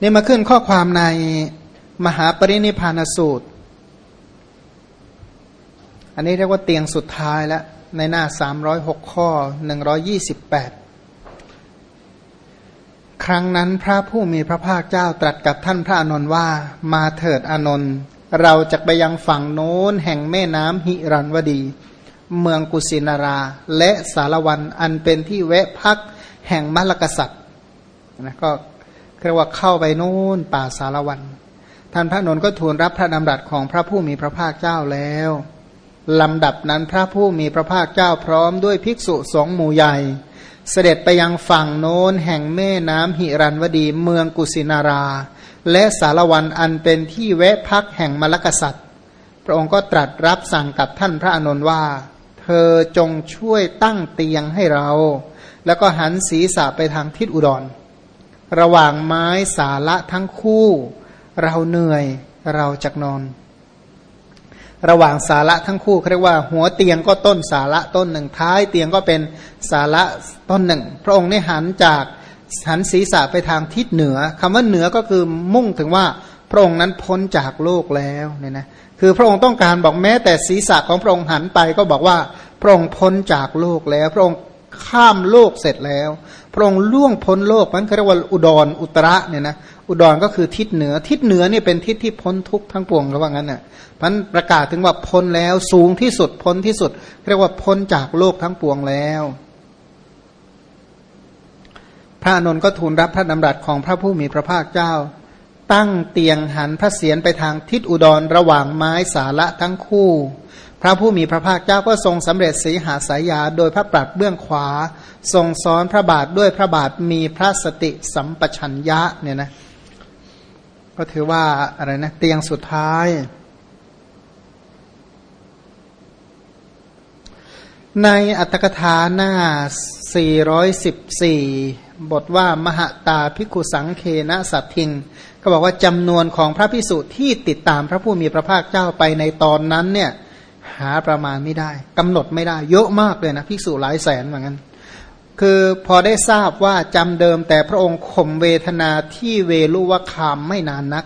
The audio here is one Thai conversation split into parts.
นี่มาขึ้นข้อความในมหาปรินิพานสูตร อันนี้เรียกว่าเตียงสุดท้ายแล้วในหน้า 306 ข้อ 128 ครั้งนั้นพระผู้มีพระภาคเจ้าตรัสกับท่านพระอานนท์ว่า มาเถิดอานนท์เราจะไปยังฝั่งโน้นแห่งแม่น้ำหิรันวดี เมืองกุสินารา และสารวันอันเป็นที่แวะพักแห่งมรรกษัตริย์นะก็ เรียกว่าเข้าไปโน้นป่าสารวัน ท่านพระนนท์ก็ทูลรับพระดำรัสของพระผู้มีพระภาคเจ้าแล้วลำดับนั้นพระผู้มีพระภาคเจ้าพร้อมด้วยภิกษุสองหมู่ใหญ่ เสด็จไปยังฝั่งโน้นแห่งแม่น้ำหิรันวดีเมืองกุสินารา และสารวันอันเป็นที่แวะพักแห่งมรรกษัตริย์ พระองค์ก็ตรัสรับสั่งกับท่านพระอนนท์ว่า เธอจงช่วยตั้งเตียงให้เรา แล้วก็หันศีรษะไปทางทิศอุดร ระหว่างไม้สาละทั้งคู่ เราเหนื่อยเราจักนอน ระหว่างสาระทั้งคู่เรียกว่า หัวเตียงก็ต้นสาระต้นหนึ่ง ท้ายเตียงก็เป็นสาระต้นหนึ่ง พระองค์ได้หันจากหันศีรษะไปทางทิศเหนือคำว่าเหนือก็คือมุ่งถึงว่าพระองค์นั้นพ้นจากโลกแล้วเนี่ยนะคือพระองค์ต้องการบอกแม้แต่ศีรษะของพระองค์หันไปก็บอกว่าพระองค์พ้นจากโลกแล้ว พระองค์ข้ามโลกเสร็จแล้ว พระองค์ล่วงพ้นโลกมันเรียกว่าอุดรอุตระเนี่ยนะอุดรก็คือทิศเหนือ ทิศเหนือนี่เป็นทิศที่พ้นทุกทั้งปวงระว่างั้นน่ะพันประกาศถึงว่าพ้นแล้วสูงที่สุดพ้นที่สุด เรียกว่าพ้นจากโลกทั้งปวงแล้ว พระนนท์ก็ทูลรับพระดำรัสของพระผู้มีพระภาคเจ้า ตั้งเตียงหันพระเศียรไปทางทิศอุดรระหว่างไม้สาระทั้งคู่ พระผู้มีพระภาคเจ้าก็ทรงสำเร็จสีหาสายาโดยพระปรัดเบื้องขวา ทรงซ้อนพระบาทด้วยพระบาทมีพระสติสัมปชัญญะเนี่ยนะก็ถือว่าอะไรนะเตียงสุดท้าย ในอัตถกถาหน้า 414 บทว่ามหตาพิกุสังเคนะสัตทิง ก็บอกว่าจำนวนของพระพิสุที่ติดตามพระผู้มีพระภาคเจ้าไปในตอนนั้นเนี่ย หาประมาณไม่ได้กำหนดไม่ได้เยอะมากเลยนะภิกษุหลายแสนเหมือนกันคือพอได้ทราบว่าจำเดิมแต่พระองค์ข่มเวทนาที่เวลุวคามไม่นานนัก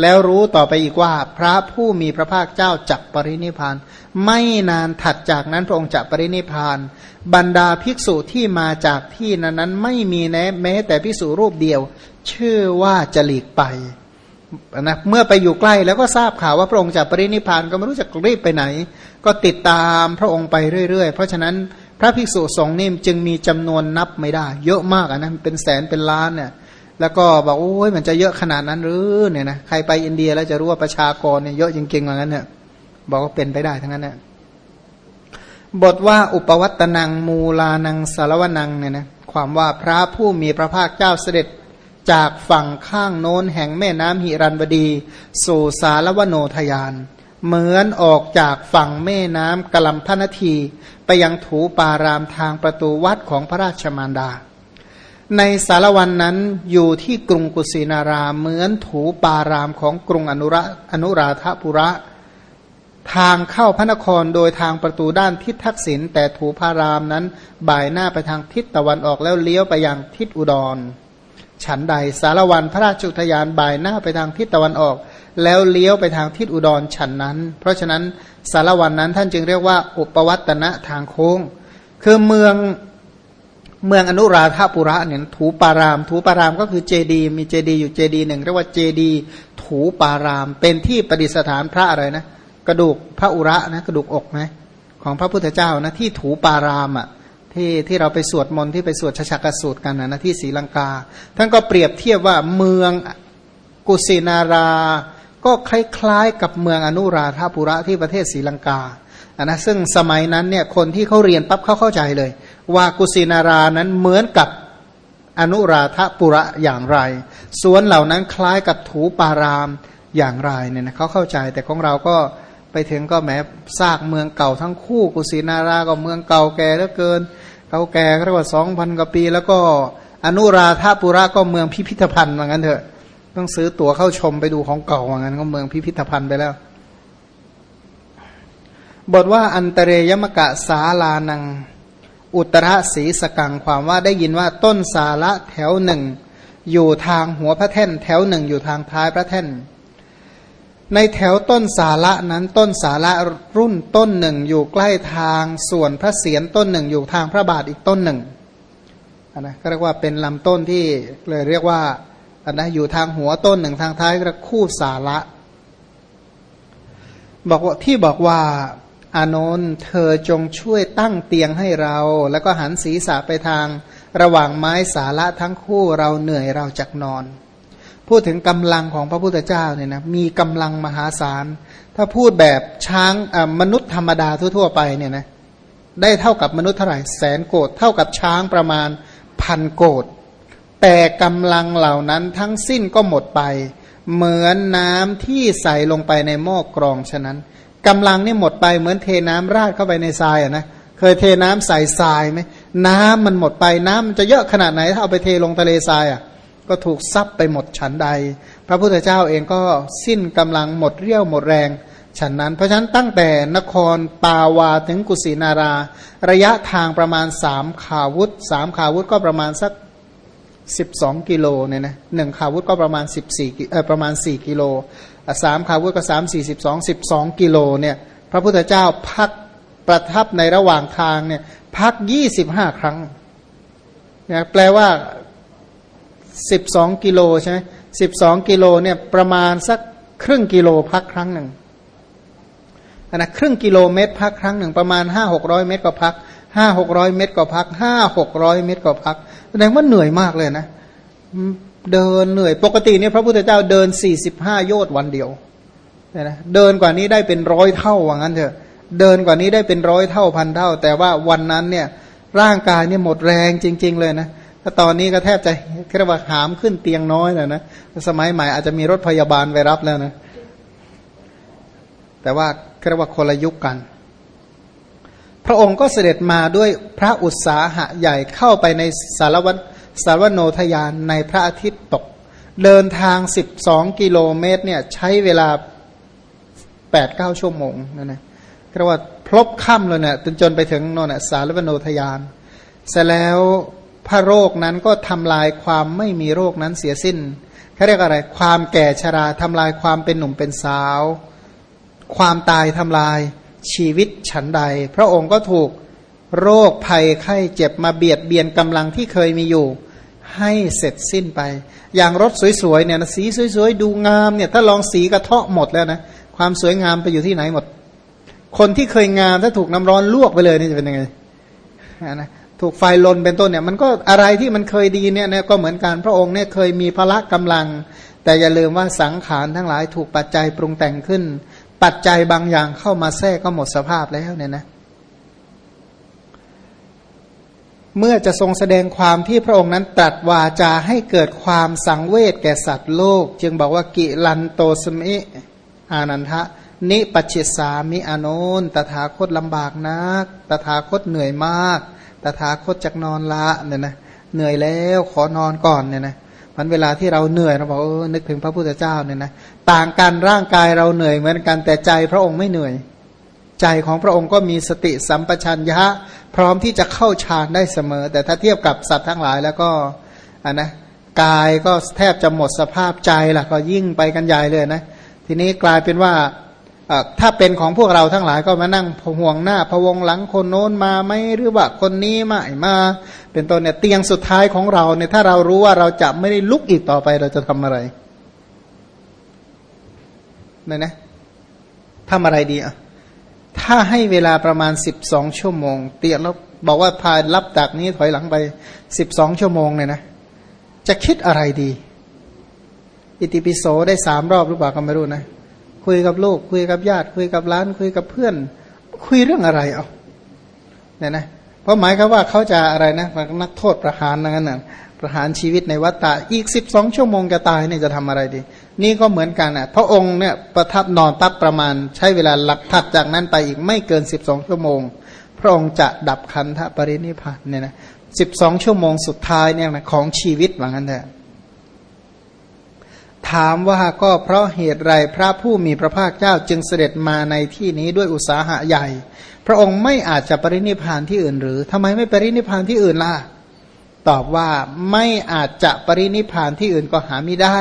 แล้วรู้ต่อไปอีกว่า พระผู้มีพระภาคเจ้าจักปรินิพาน ไม่นานถัดจากนั้นพระองค์จักปรินิพาน บรรดาภิกษุที่มาจากที่นั้นนั้นไม่มีแแม้แต่ภิกษุรูปเดียว ชื่อว่าจะหลีกไป นะเมื่อไปอยู่ใกล้แล้วก็ทราบข่าวว่าพระองค์จะปรินิพานก็ไม่รู้จะรีบไปไหน ก็ติดตามพระองค์ไปเรื่อยๆ เพราะฉะนั้นพระภิกษุสงฆ์นี่จึงมีจำนวนนับไม่ได้ เยอะมากนะเป็นแสนเป็นล้านเนี่ยแล้วก็บอกโอ้ยมันจะเยอะขนาดนั้นหรือเนี่ยนะใครไปอินเดียแล้วจะรู้ว่าประชากรเนี่ยเยอะจริงๆเหมือนกันเนี่ยบอกว่าเป็นไปได้ทั้งนั้นเนี่ยบทว่าอุปวัตนังมูลานังสารวนังเนี่ยนะความว่าพระผู้มีพระภาคเจ้าเสด็จ จากฝั่งข้างโน้นแห่งแม่น้ำหิรันบดี สู่สารวโนทยาน เหมือนออกจากฝั่งแม่น้ำกลัมพนาที ไปยังถูปารามทางประตูวัดของพระราชมารดา ในสารวันนั้นอยู่ที่กรุงกุสินารามเหมือนถูปารามของกรุงอนุระอนุราธปุระ ทางเข้าพระนครโดยทางประตูด้านทิศทักษิณแต่ถูพารามนั้นบ่ายหน้าไปทางทิศตะวันออกแล้วเลี้ยวไปยังทิศอุดร ฉันใดสารวันพระราชุทยานบ่ายหน้าไปทางทิศตะวันออก แล้วเลี้ยวไปทางทิศอุดรฉันนั้น เพราะฉะนั้นสารวันนั้นท่านจึงเรียกว่า อุปวัตนะทางโค้ง คือเมืองเมืองอนุราธาปุระเนี่ยถูปาราม ถูปารามก็คือเจดี มีเจดีอยู่เจดีหนึ่งเรียกว่าเจดีถูปาราม เป็นที่ประดิษฐานพระอะไรนะ กระดูกพระอุระนะกระดูกอกไหมของพระพุทธเจ้านะที่ถูปารามอะ่ะ ที่ที่เราไปสวดมนต์ที่ไปสวดชชักสูตรกันนะที่ศรีลังกา ท่านก็เปรียบเทียบว่าเมืองกุสินารา ก็คล้ายๆกับเมืองอนุราธาปุระที่ประเทศศรีลังกาอันนะซึ่งสมัยนั้นเนี่ยคนที่เขาเรียนปั๊บเขาเข้าใจเลย ว่ากุสินารานั้นเหมือนกับอนุราธปุระอย่างไร สวนเหล่านั้นคล้ายกับถูปารามอย่างไรเนี่ยนะเขาเข้าใจแต่ของเราก็ไปถึงก็แม้ซากเมืองเก่าทั้งคู่กุสินาราก็เมืองเก่าแก่เหลือเกิน เก่าแก่เรียกว่าสองพันกว่าปี แล้วก็อนุราธาปุระก็เมืองพิพิธภัณฑ์ว่างั้นเถอะ ต้องซื้อตั๋วเข้าชมไปดูของเก่าว่างั้นก็เมืองพิพิธภัณฑ์ไปแล้ว บทว่าอันตเรยมกะสาลานัง อุตระสีสกังความว่าได้ยินว่าต้นสาระแถวหนึ่งอยู่ทางหัวพระแท่น แถวหนึ่งอยู่ทางท้ายพระแท่น ในแถวต้นสาระนั้นต้นสาระรุ่นต้นหนึ่งอยู่ใกล้ทางส่วนพระเศียรต้นหนึ่งอยู่ทางพระบาทอีกต้นหนึ่งนนะก็เรียกว่าเป็นลำต้นที่เลยเรียกว่าอันนะอยู่ทางหัวต้นหนึ่งทางท้ายก็คู่สาระ บอกว่าที่บอกว่า อานนท์เธอจงช่วยตั้งเตียงให้เรา แล้วก็หันศีรษะไปทางระหว่างไม้สาระทั้งคู่เราเหนื่อยเราจักนอน พูดถึงกำลังของพระพุทธเจ้าเนี่ยนะมีกำลังมหาศาล ถ้าพูดแบบช้างมนุษย์ธรรมดาทั่วๆไปเนี่ยนะได้เท่ากับมนุษย์เท่าไหร่แสนโกดเท่ากับช้างประมาณพันโกดแต่กำลังเหล่านั้นทั้งสิ้นก็หมดไป เหมือนน้ำที่ใส่ลงไปในหม้อกรองฉะนั้นกำลังนี่หมดไปเหมือนเทน้ำราดเข้าไปในทรายอะนะเคยเทน้ำใส่ทรายไหมน้ำมันหมดไปน้ำมันจะเยอะขนาดไหนถ้าเอาไปเทลงทะเลทรายอะ ก็ถูกซับไปหมดฉันใด พระพุทธเจ้าเองก็สิ้นกำลังหมดเรี่ยวหมดแรงฉันนั้น เพราะฉะนั้นตั้งแต่นครปาวาถึงกุสินารา ระยะทางประมาณสามขาวุธสามขาวุธก็ประมาณสักสิบสองกิโลเนี่ยนะหนึ่งขาวุธก็ประมาณสิบสี่เออประมาณสี่กิโลสามขาวุธก็สามสี่สิบสองสิบสองกิโลเนี่ยพระพุทธเจ้าพักประทับในระหว่างทางเนี่ยพักยี่สิบห้าครั้งเนี่ยแปลว่า สิบสองกิโลใช่ไหมสิบสองกิโลเนี่ยประมาณสักครึ่งกิโลพักครั้งหนึ่งนะครึ่งกิโลเมตรพักครั้งหนึ่งประมาณห้าหกร้อยเมตรก็พักห้าหกร้อยเมตรก็พักห้าหกร้อยเมตรก็พัก แสดงว่าเหนื่อยมากเลยนะ เดินเหนื่อยปกติเนี่ยพระพุทธเจ้าเดินสี่สิบห้าโยชน์วันเดียวนะเดินกว่านี้ได้เป็นร้อยเท่าว่างั้นเถอะ เดินกว่านี้ได้เป็นร้อยเท่าพันเท่า แต่ว่าวันนั้นเนี่ยร่างกายเนี่ยหมดแรงจริง ๆ เลยนะ ถ้าตอนนี้ก็แทบจะเรียกว่าหามขึ้นเตียงน้อยเลยนะสมัยใหม่อาจจะมีรถพยาบาลไปรับแล้วนะ แต่ว่าเรียกว่าคนละยุคกัน พระองค์ก็เสด็จมาด้วยพระอุตสาหะใหญ่เข้าไปในสารวัตสารวโนทยานในพระอาทิตย์ตก เดินทางสิบสองกิโลเมตรเนี่ยใช้เวลาแปดเก้าชั่วโมงนะนะเรียกว่าพลบค่ำเลยเนี่ยจนจนไปถึงโน่นสารวโนทยาน เสร็จแล้ว พระโรคนั้นก็ทำลายความไม่มีโรคนั้นเสียสิ้นเขาเรียกอะไร ความแก่ชราทำลายความเป็นหนุ่มเป็นสาว ความตายทำลายชีวิตฉันใด พระองค์ก็ถูกโรคภัยไข้เจ็บมาเบียดเบียนกำลังที่เคยมีอยู่ ให้เสร็จสิ้นไป อย่างรถสวยๆเนี่ยสีสวยๆดูงามเนี่ยถ้าลองสีกระเทาะหมดแล้วนะความสวยงามไปอยู่ที่ไหนหมด คนที่เคยงามถ้าถูกน้ำร้อนลวกไปเลยนี่จะเป็นยังไงนะ ถูกไฟลนเป็นต้นเนี่ยมันก็อะไรที่มันเคยดีเนี่ยนก็เหมือนกันพระองค์เนี่ยเคยมีพละกำลัง แต่อย่าลืมว่าสังขารทั้งหลายถูกปัจจัยปรุงแต่งขึ้น ปัจจัยบางอย่างเข้ามาแทรกก็หมดสภาพแล้วเนี่ยนะเมื่อจะทรงแสดงความที่พระองค์นั้นตรัสวาจาให้เกิดความสังเวชแก่สัตว์โลก จึงบอกว่ากิลันโตสมิอานันทะนิปัชิสามิอานนตถาคตลำบากนัก ตถาคตเหนื่อยมาก ตถาคตจักนอนละเนี่ยนะเหนื่อยแล้วขอนอนก่อนเนี่ยนะมันเวลาที่เราเหนื่อยเราบอกเออนึกถึงพระพุทธเจ้าเนี่ยนะต่างกันร่างกายเราเหนื่อยเหมือนกันแต่ใจพระองค์ไม่เหนื่อย ใจของพระองค์ก็มีสติสัมปชัญญะ พร้อมที่จะเข้าฌานได้เสมอ แต่ถ้าเทียบกับสัตว์ทั้งหลายแล้วก็อันนะกายก็แทบจะหมดสภาพใจล่ะก็ยิ่งไปกันใหญ่เลยนะ ทีนี้กลายเป็นว่า ถ้าเป็นของพวกเราทั้งหลายก็มานั่งห่วงหน้าพวงหลังคนโน้นมาไหมหรือว่าคนนี้มาไม่มา เป็นต้นเนี่ยเตียงสุดท้ายของเราเนี่ยถ้าเรารู้ว่าเราจะไม่ได้ลุกอีกต่อไปเราจะทำอะไรเนี่ยนะทำอะไรดีอะถ้าให้เวลาประมาณสิบสองชั่วโมง เตียแล้วบอกว่าพารับจากนี้ถอยหลังไปสิบสองชั่วโมงเนี่ยนะ จะคิดอะไรดี อิติปิโสได้สามรอบหรือเปล่าก็ไม่รู้นะ คุยกับลูก คุยกับญาติ คุยกับร้าน คุยกับเพื่อน คุยเรื่องอะไรเอาเนี่ยนะเพราะหมายคือว่าเขาจะอะไรนะนักโทษประหารนั่นน่ะประหารชีวิตในวัฏฏะอีกสิบสองชั่วโมงจะตายเนี่ยจะทำอะไรดี นี่ก็เหมือนกันอะพระองค์เนี่ยประทับนอนปั๊บประมาณ ใช้เวลาหลักถัดจากนั้นไปอีกไม่เกินสิบสองชั่วโมง พระองค์จะดับคันธปรินิพานเนี่ยนะสิบสองชั่วโมงสุดท้ายเนี่ยนะของชีวิตว่างั้นเถอะ ถามว่าก็เพราะเหตุไรพระผู้มีพระภาคเจ้าจึงเสด็จมาในที่นี้ด้วยอุตสาหะใหญ่ พระองค์ไม่อาจจะปรินิพานที่อื่นหรือทำไมไม่ปรินิพานที่อื่นล่ะ ตอบว่าไม่อาจจะปรินิพานที่อื่นก็หาไม่ได้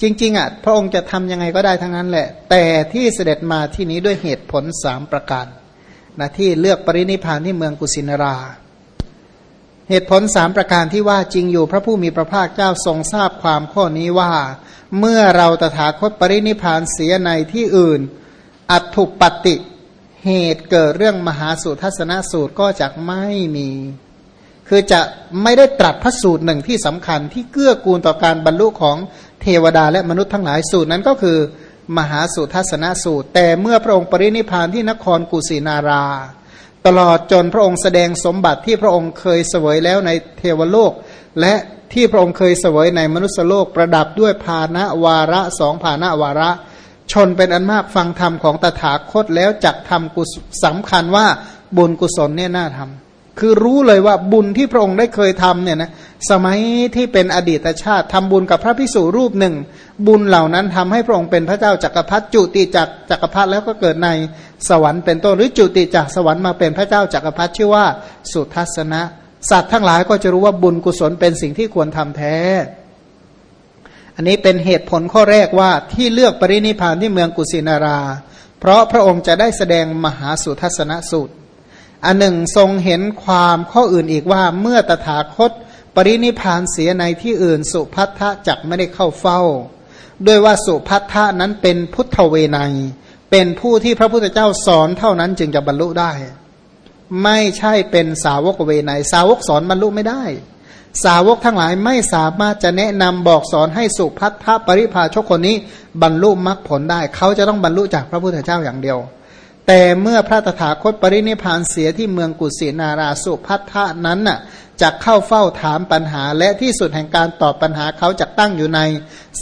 จริงๆอะพระองค์จะทำยังไงก็ได้ทั้งนั้นแหละ แต่ที่เสด็จมาที่นี้ด้วยเหตุผลสามประการนะที่เลือกปรินิพานที่เมืองกุสินารา เหตุผลสามประการที่ว่าจริงอยู่พระผู้มีพระภาคเจ้าทรงทราบความข้อนี้ว่า เมื่อเราตถาคตปรินิพานเสียในที่อื่น อัตถุปฏิเหตุเกิดเรื่องมหาสุทัศนสูตรก็จะไม่มี คือจะไม่ได้ตรัสพระสูตรหนึ่งที่สำคัญที่เกื้อกูลต่อการบรรลุของเทวดาและมนุษย์ทั้งหลายสูตรนั้นก็คือ มหาสุทัศนสูตร แต่เมื่อพระองค์ปรินิพานที่นครกุสินารา ตลอดจนพระองค์แสดงสมบัติที่พระองค์เคยเสวยแล้วในเทวโลก และที่พระองค์เคยเสวยในมนุษยโลกประดับด้วยภาณวาระสองภาณวาระ ชนเป็นอันมากฟังธรรมของตถาคตแล้วจักทำกุศสำคัญว่าบุญกุศลเนี่ยน่าทำ คือรู้เลยว่าบุญที่พระองค์ได้เคยทำเนี่ยนะสมัยที่เป็นอดีตชาติทำบุญกับพระพิสุรูปหนึ่ง บุญเหล่านั้นทำให้พระองค์เป็นพระเจ้าจักรพรรดิจุติจากจักรพรรดิแล้วก็เกิดในสวรรค์เป็นต้นหรือจุติจากสวรรค์มาเป็นพระเจ้าจักรพรรดิชื่อว่าสุทัศนะ สัตว์ทั้งหลายก็จะรู้ว่าบุญกุศลเป็นสิ่งที่ควรทำแท้ อันนี้เป็นเหตุผลข้อแรกว่าที่เลือกปรินิพานที่เมืองกุสินารา เพราะพระองค์จะได้แสดงมหาสุทัศนสูตร อันหนึ่งทรงเห็นความข้ออื่นอีกว่าเมื่อตถาคต ปรินิพานเสียในที่อื่น สุพัทธะจักไม่ได้เข้าเฝ้า ด้วยว่าสุพัทธะนั้นเป็นพุทธเวไนเป็นผู้ที่พระพุทธเจ้าสอนเท่านั้นจึงจะบรรลุได้ ไม่ใช่เป็นสาวกเวไนสาวกสอนบรรลุไม่ได้ สาวกทั้งหลายไม่สามารถจะแนะนำบอกสอนให้สุพัทธะปริพาชกคนนี้บรรลุมรรคผลได้ เขาจะต้องบรรลุจากพระพุทธเจ้าอย่างเดียว แต่เมื่อพระตถาคตปรินิพานเสียที่เมืองกุสินาราสุพัทธะนั้นน่ะจะเข้าเฝ้าถามปัญหา และที่สุดแห่งการตอบปัญหาเขาจะตั้งอยู่ใน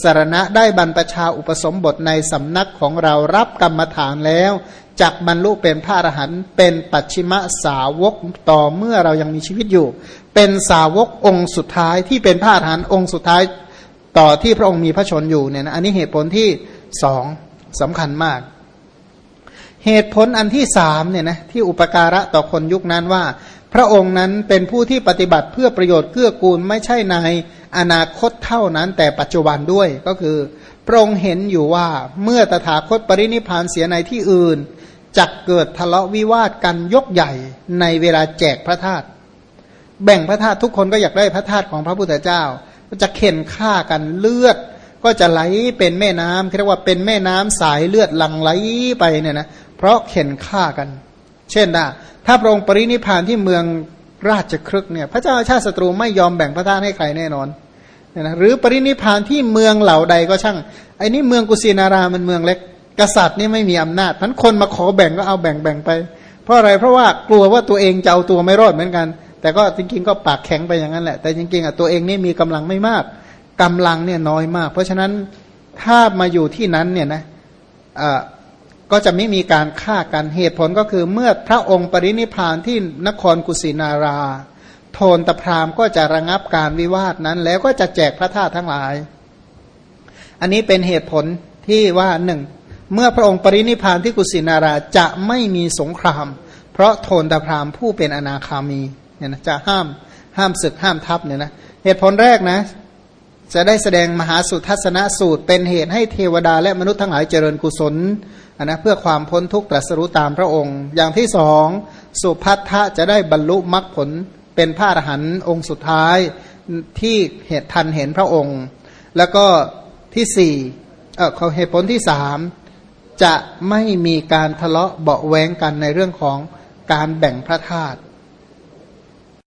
สารณะได้บรรพชาอุปสมบทในสำนักของเรารับกรรมฐานแล้วจักบรรลุเป็นพระอรหันต์เป็นปัจฉิมสาวกต่อเมื่อเรายังมีชีวิตอยู่ เป็นสาวกองค์สุดท้ายที่เป็นพระอรหันต์องค์สุดท้ายต่อที่พระองค์มีพระชนอยู่เนี่ยนะอันนี้เหตุผลที่สองสำคัญมาก เหตุผลอันที่สามเนี่ยนะที่อุปการะต่อคนยุคนั้นว่า พระองค์นั้นเป็นผู้ที่ปฏิบัติเพื่อประโยชน์เกื้อกูลไม่ใช่ในอนาคตเท่านั้นแต่ปัจจุบันด้วยก็คือ พระองค์เห็นอยู่ว่าเมื่อตถาคตปรินิพานเสียในที่อื่นจะเกิดทะเลาะวิวาทกันยกใหญ่ในเวลาแจกพระธาตุแบ่งพระธาตุทุกคนก็อยากได้พระธาตุของพระพุทธเจ้าจะเข็นฆ่ากันเลือด ก็จะไหลเป็นแม่น้ำเรียกว่าเป็นแม่น้ำสายเลือดหลั่งไหลไปเนี่ยนะ เพราะเข็นฆ่ากัน เช่นนะถ้าพระองค์ปรินิพานที่เมืองราชครึกเนี่ยพระเจ้าชาติศัตรูไม่ยอมแบ่งพระทานให้ใครแน่นอนเนี่ยนะหรือปรินิพานที่เมืองเหล่าใดก็ช่างไอ้นี่เมืองกุสินารามันเมืองเล็ก กษัตริย์นี่ไม่มีอำนาจพันคนมาขอแบ่งก็เอาแบ่งแบ่งไป เพราะอะไรเพราะว่ากลัวว่าตัวเองจะเอาตัวไม่รอดเหมือนกัน แต่ก็จริงๆก็ปากแข็งไปอย่างนั้นแหละแต่จริงๆอะตัวเองนี่มีกำลังไม่มากกำลังเนี่ยน้อยมาก เพราะฉะนั้นถ้ามาอยู่ที่นั้นเนี่ยนะ ก็จะไม่มีการฆ่ากันเหตุผลก็คือเมื่อพระองค์ปรินิพานที่นครกุสินารา โทนตพรามก็จะระงับการวิวาทนั้น แล้วก็จะแจกพระธาตุทั้งหลาย อันนี้เป็นเหตุผลที่ว่าหนึ่งเมื่อพระองค์ปรินิพานที่กุสินาราจะไม่มีสงคราม เพราะโทนตพรามผู้เป็นอนาคามีเนี่ยนะจะห้ามห้ามศึกห้ามทับเนี่ยนะเหตุผลแรกนะ จะได้แสดงมหาสุทัศนสูตรเป็นเหตุให้เทวดาและมนุษย์ทั้งหลายเจริญกุศล นนะเพื่อความพ้นทุกข์ตรัสรู้ตามพระองค์ อย่างที่สองสุพัทธะจะได้บรรลุมรรคผลเป็นพระอรหันต์องค์สุดท้ายที่เหตุทันเห็นพระองค์ แล้วก็ที่สี่เออเขาเหตุผลที่สามจะไม่มีการทะเลาะเบาแวงกันในเรื่องของการแบ่งพระธาตุ